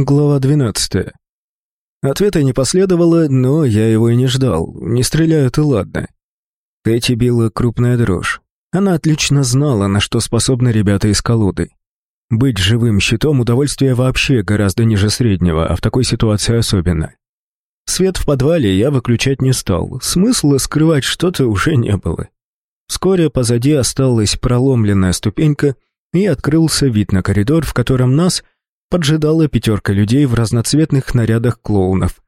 Глава 12. Ответа не последовало, но я его и не ждал. Не стреляют и ладно. Кэти била крупная дрожь. Она отлично знала, на что способны ребята из колоды. Быть живым щитом удовольствие вообще гораздо ниже среднего, а в такой ситуации особенно. Свет в подвале я выключать не стал. Смысла скрывать что-то уже не было. Вскоре позади осталась проломленная ступенька, и открылся вид на коридор, в котором нас — поджидала пятерка людей в разноцветных нарядах клоунов.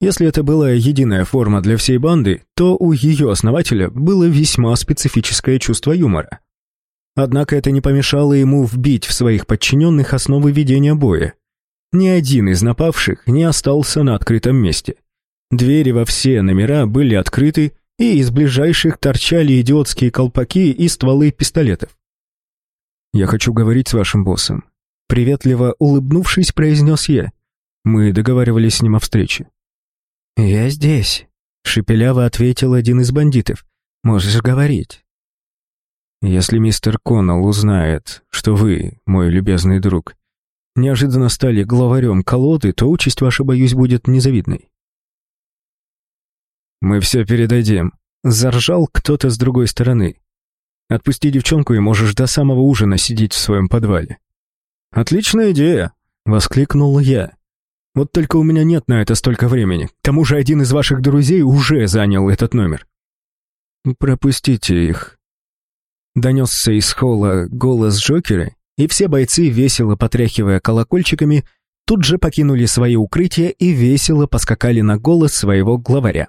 Если это была единая форма для всей банды, то у ее основателя было весьма специфическое чувство юмора. Однако это не помешало ему вбить в своих подчиненных основы ведения боя. Ни один из напавших не остался на открытом месте. Двери во все номера были открыты, и из ближайших торчали идиотские колпаки и стволы пистолетов. «Я хочу говорить с вашим боссом. Приветливо улыбнувшись, произнес я. Мы договаривались с ним о встрече. «Я здесь», — шепеляво ответил один из бандитов. «Можешь говорить». «Если мистер Коннелл узнает, что вы, мой любезный друг, неожиданно стали главарем колоды, то участь ваша, боюсь, будет незавидной». «Мы все передадим», — заржал кто-то с другой стороны. «Отпусти девчонку, и можешь до самого ужина сидеть в своем подвале». «Отличная идея!» — воскликнул я. «Вот только у меня нет на это столько времени. К тому же один из ваших друзей уже занял этот номер». «Пропустите их». Донесся из холла голос Джокера, и все бойцы, весело потряхивая колокольчиками, тут же покинули свои укрытия и весело поскакали на голос своего главаря.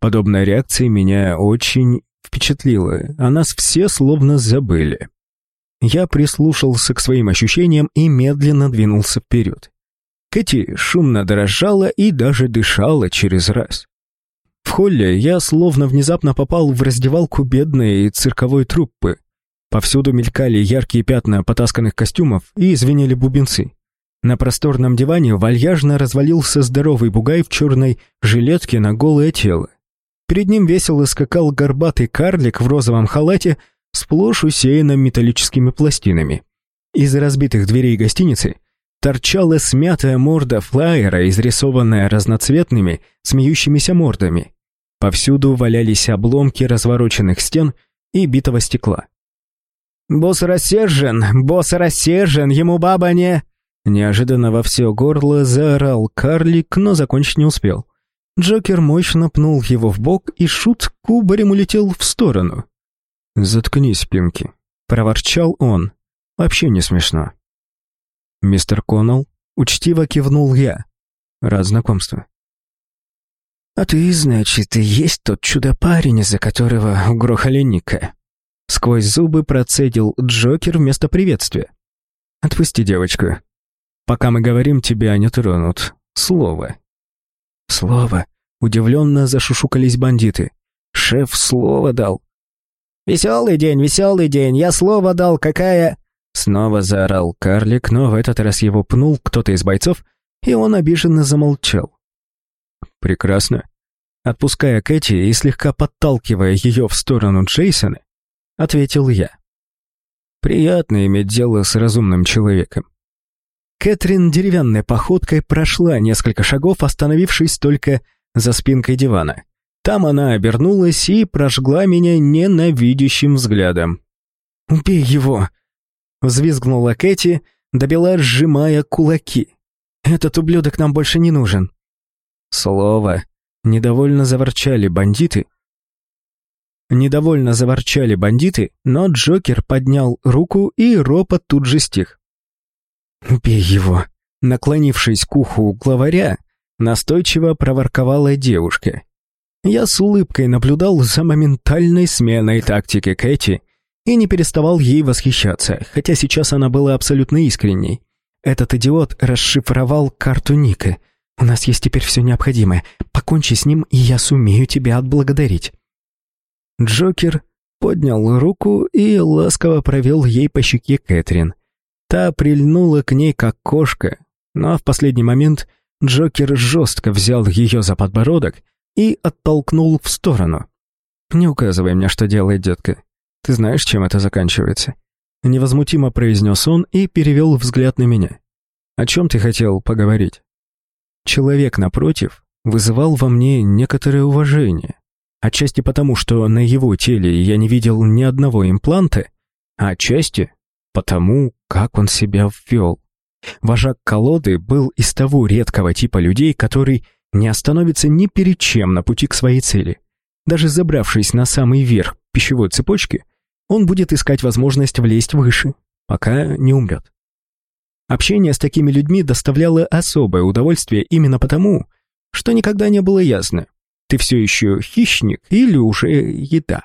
Подобная реакция меня очень впечатлила, а нас все словно забыли. Я прислушался к своим ощущениям и медленно двинулся вперед. Кэти шумно дрожала и даже дышала через раз. В холле я словно внезапно попал в раздевалку бедной цирковой труппы. Повсюду мелькали яркие пятна потасканных костюмов и звенели бубенцы. На просторном диване вальяжно развалился здоровый бугай в черной жилетке на голое тело. Перед ним весело скакал горбатый карлик в розовом халате сплошь усеяна металлическими пластинами. Из разбитых дверей гостиницы торчала смятая морда флайера, изрисованная разноцветными, смеющимися мордами. Повсюду валялись обломки развороченных стен и битого стекла. «Босс рассержен! Босс рассержен! Ему баба не...» Неожиданно во все горло заорал карлик, но закончить не успел. Джокер мощно пнул его в бок, и шут кубарем улетел в сторону. «Заткнись, Пинки», — проворчал он. «Вообще не смешно». «Мистер Коннелл?» — учтиво кивнул я. «Рад знакомству». «А ты, значит, и есть тот чудо-парень, из-за которого угрохали Ника?» Сквозь зубы процедил Джокер вместо приветствия. «Отпусти девочку. Пока мы говорим, тебя не тронут. Слово». «Слово?» Удивленно зашушукались бандиты. «Шеф слово дал. «Веселый день, веселый день, я слово дал, какая...» Снова заорал карлик, но в этот раз его пнул кто-то из бойцов, и он обиженно замолчал. «Прекрасно». Отпуская Кэти и слегка подталкивая ее в сторону Джейсона, ответил я. «Приятно иметь дело с разумным человеком». Кэтрин деревянной походкой прошла несколько шагов, остановившись только за спинкой дивана. Там она обернулась и прожгла меня ненавидящим взглядом. «Убей его!» — взвизгнула Кэти, добила, сжимая кулаки. «Этот ублюдок нам больше не нужен». Слово. Недовольно заворчали бандиты. Недовольно заворчали бандиты, но Джокер поднял руку, и ропот тут же стих. «Убей его!» Наклонившись к уху главаря, настойчиво проворковала девушка. Я с улыбкой наблюдал за моментальной сменой тактики Кэти и не переставал ей восхищаться, хотя сейчас она была абсолютно искренней. Этот идиот расшифровал карту Ника. У нас есть теперь все необходимое. Покончи с ним, и я сумею тебя отблагодарить. Джокер поднял руку и ласково провел ей по щеке Кэтрин. Та прильнула к ней, как кошка, но в последний момент Джокер жестко взял ее за подбородок и оттолкнул в сторону. «Не указывай мне, что делать, детка. Ты знаешь, чем это заканчивается?» Невозмутимо произнес он и перевел взгляд на меня. О чем ты хотел поговорить? Человек напротив вызывал во мне некоторое уважение. Отчасти потому, что на его теле я не видел ни одного импланта, а отчасти потому, как он себя ввел. Вожак колоды был из того редкого типа людей, который не остановится ни перед чем на пути к своей цели. Даже забравшись на самый верх пищевой цепочки, он будет искать возможность влезть выше, пока не умрет. Общение с такими людьми доставляло особое удовольствие именно потому, что никогда не было ясно, ты все еще хищник или уже еда.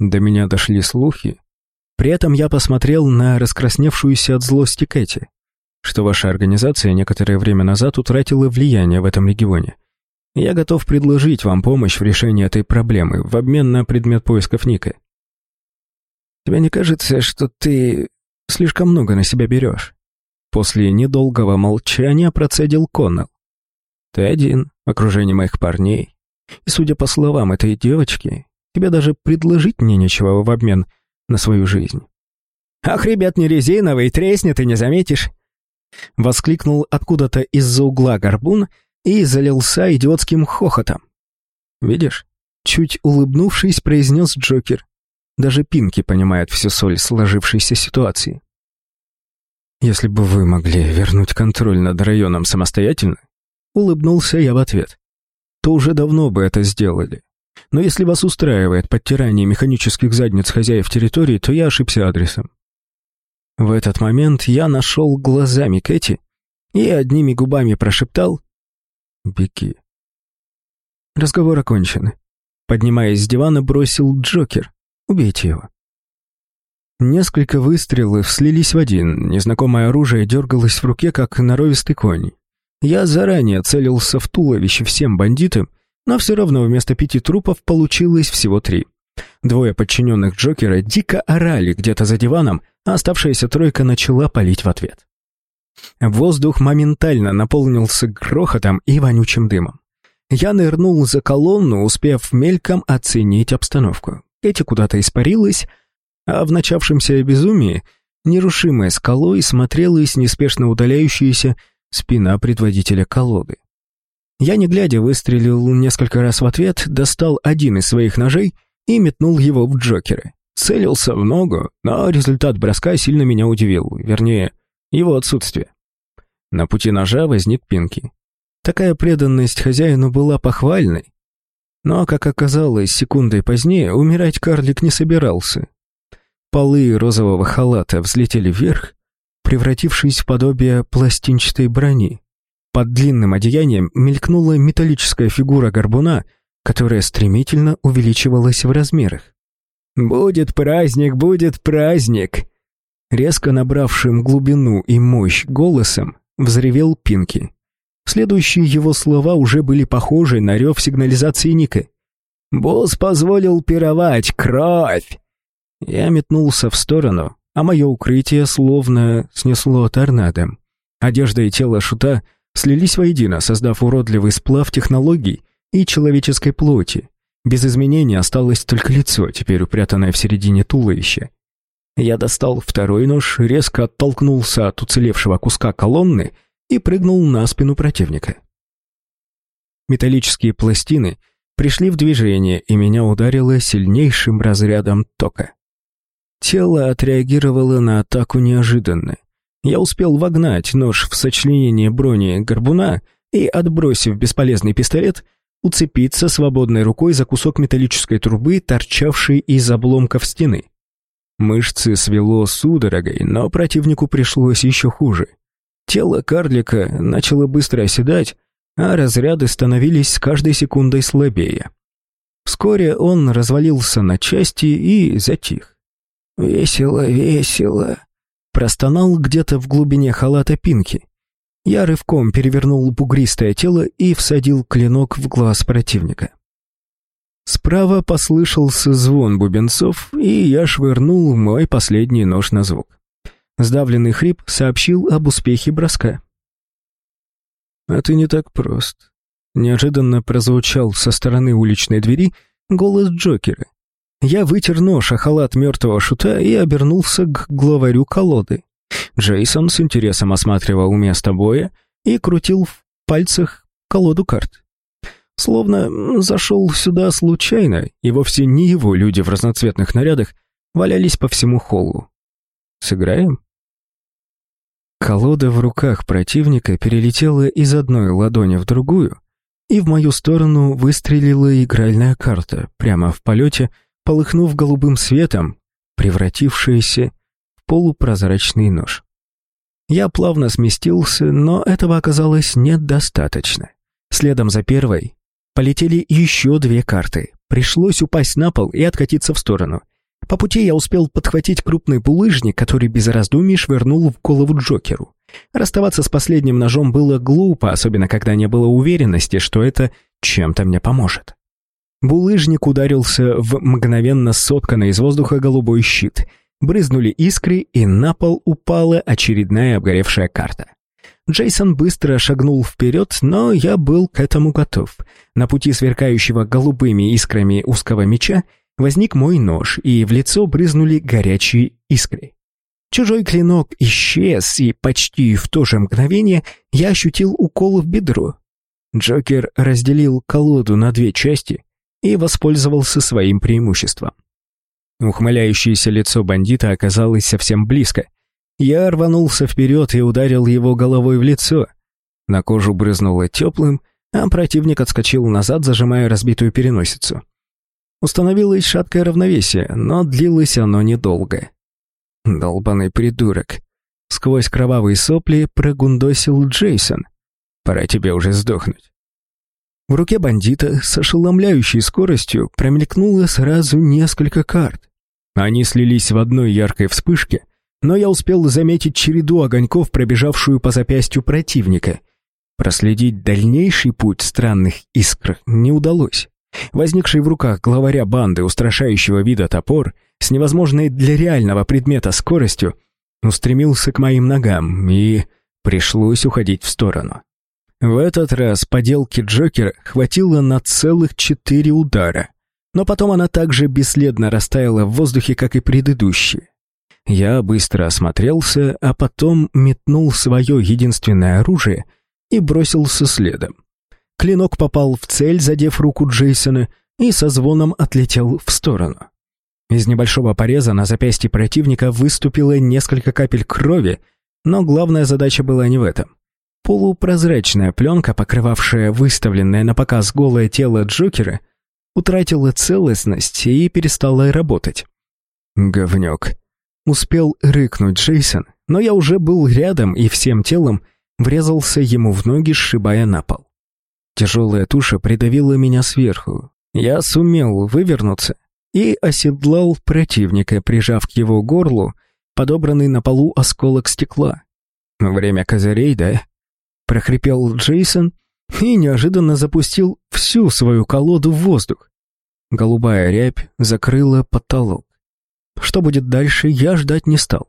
До меня дошли слухи. При этом я посмотрел на раскрасневшуюся от злости Кэти, что ваша организация некоторое время назад утратила влияние в этом регионе. Я готов предложить вам помощь в решении этой проблемы в обмен на предмет поисков Ника. Тебе не кажется, что ты слишком много на себя берешь?» После недолгого молчания процедил Коннелл. «Ты один, в окружении моих парней. И, судя по словам этой девочки, тебе даже предложить мне нечего в обмен на свою жизнь». «Ах, ребят, не резиновый, треснет и не заметишь!» Воскликнул откуда-то из-за угла горбун и залился идиотским хохотом. «Видишь?» Чуть улыбнувшись, произнес Джокер. Даже Пинки понимает всю соль сложившейся ситуации. Если бы вы могли вернуть контроль над районом самостоятельно, улыбнулся я в ответ, то уже давно бы это сделали. Но если вас устраивает подтирание механических задниц хозяев территории, то я ошибся адресом. В этот момент я нашел глазами Кэти и одними губами прошептал «Беги». Разговор окончен. Поднимаясь с дивана, бросил Джокер. Убейте его». Несколько выстрелов слились в один, незнакомое оружие дергалось в руке, как норовистый конь. Я заранее целился в туловище всем бандитам, но все равно вместо пяти трупов получилось всего три. Двое подчиненных Джокера дико орали где-то за диваном, а оставшаяся тройка начала палить в ответ. Воздух моментально наполнился грохотом и вонючим дымом. Я нырнул за колонну, успев мельком оценить обстановку. Эти куда-то испарилась, а в начавшемся безумии нерушимой скалой смотрелась неспешно удаляющаяся спина предводителя колоды. Я, не глядя, выстрелил несколько раз в ответ, достал один из своих ножей и метнул его в Джокера. Целился в ногу, но результат броска сильно меня удивил, вернее, его отсутствие. На пути ножа возник Пинки. Такая преданность хозяину была похвальной, но, как оказалось, секундой позднее умирать карлик не собирался. Полы розового халата взлетели вверх, превратившись в подобие пластинчатой брони. Под длинным одеянием мелькнула металлическая фигура горбуна, которая стремительно увеличивалась в размерах. «Будет праздник, будет праздник!» Резко набравшим глубину и мощь голосом взревел Пинки. Следующие его слова уже были похожи на рев сигнализации Ника. «Босс позволил пировать! Кровь!» Я метнулся в сторону, а мое укрытие словно снесло торнадом. Одежда и тело шута слились воедино, создав уродливый сплав технологий и человеческой плоти. Без изменений осталось только лицо, теперь упрятанное в середине туловища. Я достал второй нож, резко оттолкнулся от уцелевшего куска колонны — и прыгнул на спину противника. Металлические пластины пришли в движение, и меня ударило сильнейшим разрядом тока. Тело отреагировало на атаку неожиданно. Я успел вогнать нож в сочленение брони горбуна и, отбросив бесполезный пистолет, уцепиться свободной рукой за кусок металлической трубы, торчавшей из обломков стены. Мышцы свело судорогой, но противнику пришлось еще хуже. Тело карлика начало быстро оседать, а разряды становились с каждой секундой слабее. Вскоре он развалился на части и затих. «Весело, весело», — простонал где-то в глубине халата Пинки. Я рывком перевернул бугристое тело и всадил клинок в глаз противника. Справа послышался звон бубенцов, и я швырнул мой последний нож на звук. Сдавленный хрип сообщил об успехе броска. «А ты не так прост», — неожиданно прозвучал со стороны уличной двери голос Джокера. Я вытер нож о халат мертвого шута и обернулся к главарю колоды. Джейсон с интересом осматривал место боя и крутил в пальцах колоду карт. Словно зашел сюда случайно, и вовсе не его люди в разноцветных нарядах валялись по всему холлу. «Сыграем?» Колода в руках противника перелетела из одной ладони в другую, и в мою сторону выстрелила игральная карта, прямо в полете, полыхнув голубым светом, превратившаяся в полупрозрачный нож. Я плавно сместился, но этого оказалось недостаточно. Следом за первой полетели еще две карты. Пришлось упасть на пол и откатиться в сторону. По пути я успел подхватить крупный булыжник, который без раздумий швырнул в голову Джокеру. Расставаться с последним ножом было глупо, особенно когда не было уверенности, что это чем-то мне поможет. Булыжник ударился в мгновенно сотканный из воздуха голубой щит. Брызнули искры, и на пол упала очередная обгоревшая карта. Джейсон быстро шагнул вперед, но я был к этому готов. На пути сверкающего голубыми искрами узкого меча возник мой нож, и в лицо брызнули горячие искры. Чужой клинок исчез, и почти в то же мгновение я ощутил укол в бедро. Джокер разделил колоду на две части и воспользовался своим преимуществом. Ухмыляющееся лицо бандита оказалось совсем близко. Я рванулся вперед и ударил его головой в лицо. На кожу брызнуло теплым, а противник отскочил назад, зажимая разбитую переносицу. Установилось шаткое равновесие, но длилось оно недолго. Долбаный придурок. Сквозь кровавые сопли прогундосил Джейсон. Пора тебе уже сдохнуть. В руке бандита с ошеломляющей скоростью промелькнуло сразу несколько карт. Они слились в одной яркой вспышке, но я успел заметить череду огоньков, пробежавшую по запястью противника. Проследить дальнейший путь странных искр не удалось. Возникший в руках главаря банды устрашающего вида топор с невозможной для реального предмета скоростью устремился к моим ногам, и пришлось уходить в сторону. В этот раз поделки Джокера хватило на целых четыре удара, но потом она также бесследно растаяла в воздухе, как и предыдущие. Я быстро осмотрелся, а потом метнул свое единственное оружие и бросился следом. Клинок попал в цель, задев руку Джейсона, и со звоном отлетел в сторону. Из небольшого пореза на запястье противника выступило несколько капель крови, но главная задача была не в этом. Полупрозрачная пленка, покрывавшая выставленное на показ голое тело Джокера, утратила целостность и перестала работать. «Говнюк!» Успел рыкнуть Джейсон, но я уже был рядом и всем телом врезался ему в ноги, сшибая на пол. Тяжелая туша придавила меня сверху. Я сумел вывернуться и оседлал противника, прижав к его горлу подобранный на полу осколок стекла. «Время козырей, да?» — прохрипел Джейсон и неожиданно запустил всю свою колоду в воздух. Голубая рябь закрыла потолок. Что будет дальше, я ждать не стал.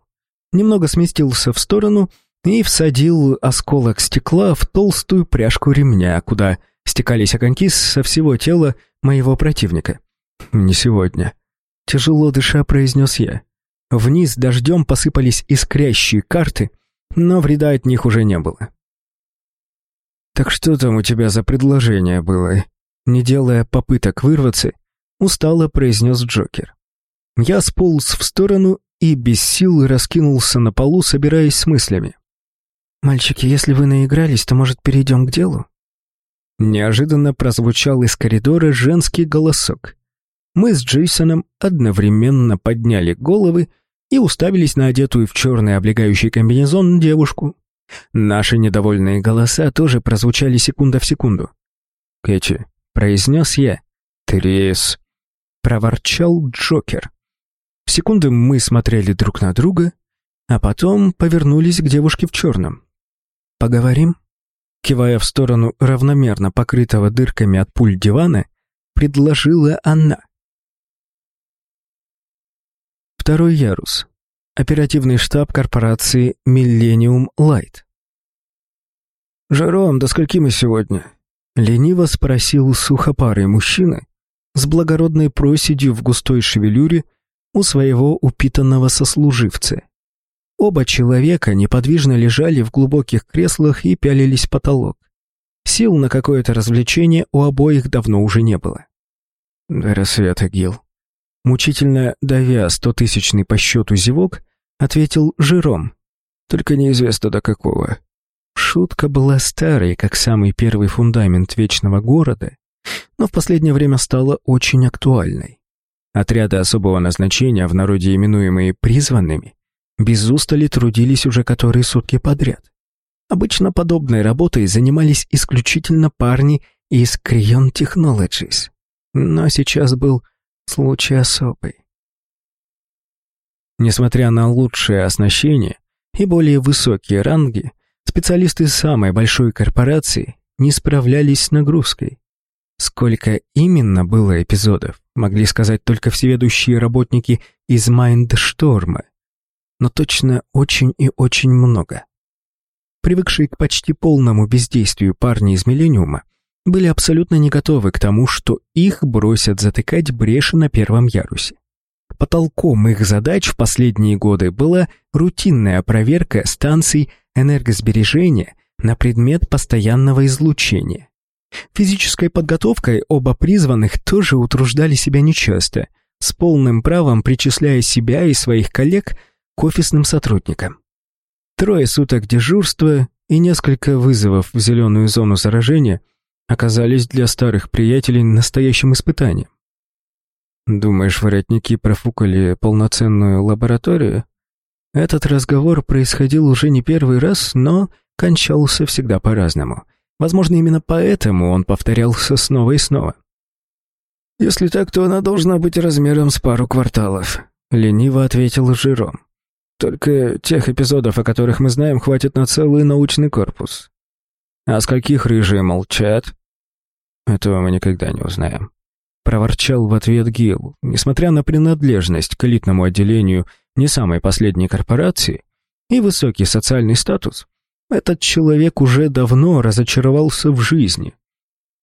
Немного сместился в сторону и всадил осколок стекла в толстую пряжку ремня, куда стекались огоньки со всего тела моего противника. «Не сегодня», — тяжело дыша произнес я. Вниз дождем посыпались искрящие карты, но вреда от них уже не было. «Так что там у тебя за предложение было?» Не делая попыток вырваться, устало произнес Джокер. Я сполз в сторону и без сил раскинулся на полу, собираясь с мыслями. «Мальчики, если вы наигрались, то, может, перейдем к делу?» Неожиданно прозвучал из коридора женский голосок. Мы с Джейсоном одновременно подняли головы и уставились на одетую в черный облегающий комбинезон девушку. Наши недовольные голоса тоже прозвучали секунда в секунду. «Кэти», — произнес я. «Трис», — проворчал Джокер. В секунды мы смотрели друг на друга, а потом повернулись к девушке в черном. «Поговорим?» Кивая в сторону равномерно покрытого дырками от пуль дивана, предложила она. Второй ярус. Оперативный штаб корпорации Millennium Light. «Жером, до скольки мы сегодня?» Лениво спросил сухопарый мужчина с благородной проседью в густой шевелюре у своего упитанного сослуживца. Оба человека неподвижно лежали в глубоких креслах и пялились в потолок. Сил на какое-то развлечение у обоих давно уже не было. «До рассвета, Гил». Мучительно давя стотысячный по счету зевок, ответил Жиром. «Только неизвестно до какого». Шутка была старой, как самый первый фундамент Вечного Города, но в последнее время стала очень актуальной. Отряды особого назначения, в народе именуемые «призванными», без устали трудились уже которые сутки подряд. Обычно подобной работой занимались исключительно парни из Creon Technologies. Но сейчас был случай особый. Несмотря на лучшее оснащение и более высокие ранги, специалисты самой большой корпорации не справлялись с нагрузкой. Сколько именно было эпизодов, могли сказать только всеведущие работники из Майндшторма, но точно очень и очень много. Привыкшие к почти полному бездействию парни из Миллениума были абсолютно не готовы к тому, что их бросят затыкать бреши на первом ярусе. Потолком их задач в последние годы была рутинная проверка станций энергосбережения на предмет постоянного излучения. Физической подготовкой оба призванных тоже утруждали себя нечасто, с полным правом причисляя себя и своих коллег к офисным сотрудникам. Трое суток дежурства и несколько вызовов в зеленую зону заражения оказались для старых приятелей настоящим испытанием. Думаешь, воротники профукали полноценную лабораторию? Этот разговор происходил уже не первый раз, но кончался всегда по-разному. Возможно, именно поэтому он повторялся снова и снова. «Если так, то она должна быть размером с пару кварталов», — лениво ответил Жиром. Только тех эпизодов, о которых мы знаем, хватит на целый научный корпус. А с каких рыжие молчат? Этого мы никогда не узнаем. Проворчал в ответ Гил. Несмотря на принадлежность к элитному отделению не самой последней корпорации и высокий социальный статус, этот человек уже давно разочаровался в жизни.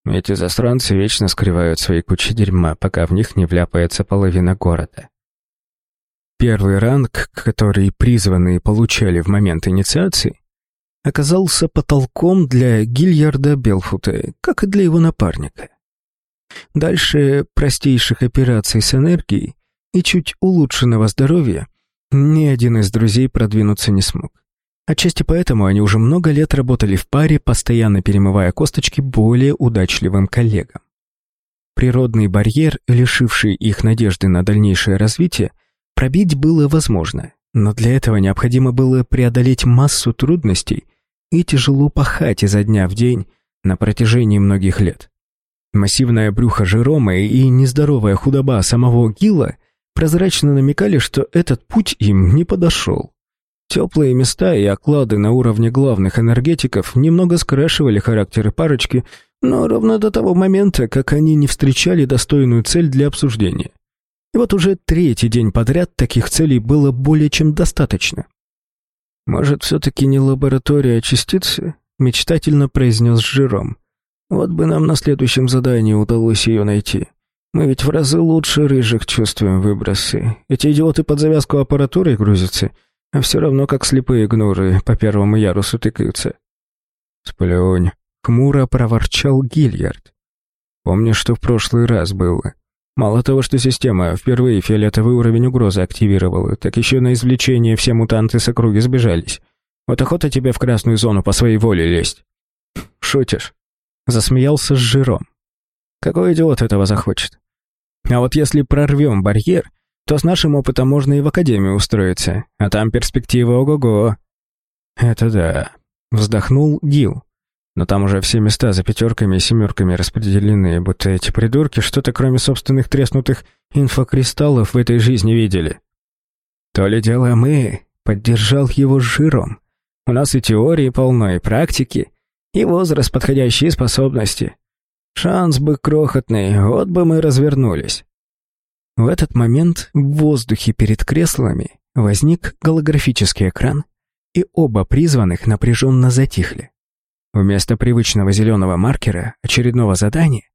Эти застранцы вечно скрывают свои кучи дерьма, пока в них не вляпается половина города. Первый ранг, который призванные получали в момент инициации, оказался потолком для Гильярда Белфута, как и для его напарника. Дальше простейших операций с энергией и чуть улучшенного здоровья ни один из друзей продвинуться не смог. Отчасти поэтому они уже много лет работали в паре, постоянно перемывая косточки более удачливым коллегам. Природный барьер, лишивший их надежды на дальнейшее развитие, Пробить было возможно, но для этого необходимо было преодолеть массу трудностей и тяжело пахать изо дня в день на протяжении многих лет. Массивное брюхо Жерома и нездоровая худоба самого Гила прозрачно намекали, что этот путь им не подошел. Теплые места и оклады на уровне главных энергетиков немного скрашивали характеры парочки, но ровно до того момента, как они не встречали достойную цель для обсуждения. И вот уже третий день подряд таких целей было более чем достаточно. «Может, все-таки не лаборатория, а частицы?» — мечтательно произнес Жиром. «Вот бы нам на следующем задании удалось ее найти. Мы ведь в разы лучше рыжих чувствуем выбросы. Эти идиоты под завязку аппаратурой грузятся, все равно как слепые гнуры по первому ярусу тыкаются». «Сплюнь», — хмуро проворчал Гильярд. «Помнишь, что в прошлый раз было?» Мало того, что система впервые фиолетовый уровень угрозы активировала, так еще на извлечение все мутанты с округи сбежались. Вот охота тебе в красную зону по своей воле лезть. Шутишь? Засмеялся с жиром. Какой идиот этого захочет? А вот если прорвем барьер, то с нашим опытом можно и в академию устроиться, а там перспектива ого-го. Это да. Вздохнул Гил. Но там уже все места за пятерками и семерками распределены, будто эти придурки что-то кроме собственных треснутых инфокристаллов в этой жизни видели. То ли дело мы, поддержал его жиром. У нас и теории полно, и практики, и возраст подходящие способности. Шанс бы крохотный, вот бы мы развернулись. В этот момент в воздухе перед креслами возник голографический экран, и оба призванных напряженно затихли. Вместо привычного зеленого маркера очередного задания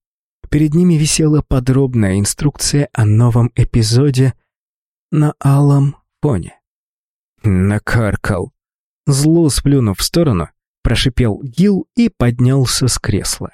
перед ними висела подробная инструкция о новом эпизоде на алом фоне. Накаркал. Зло сплюнув в сторону, прошипел Гил и поднялся с кресла.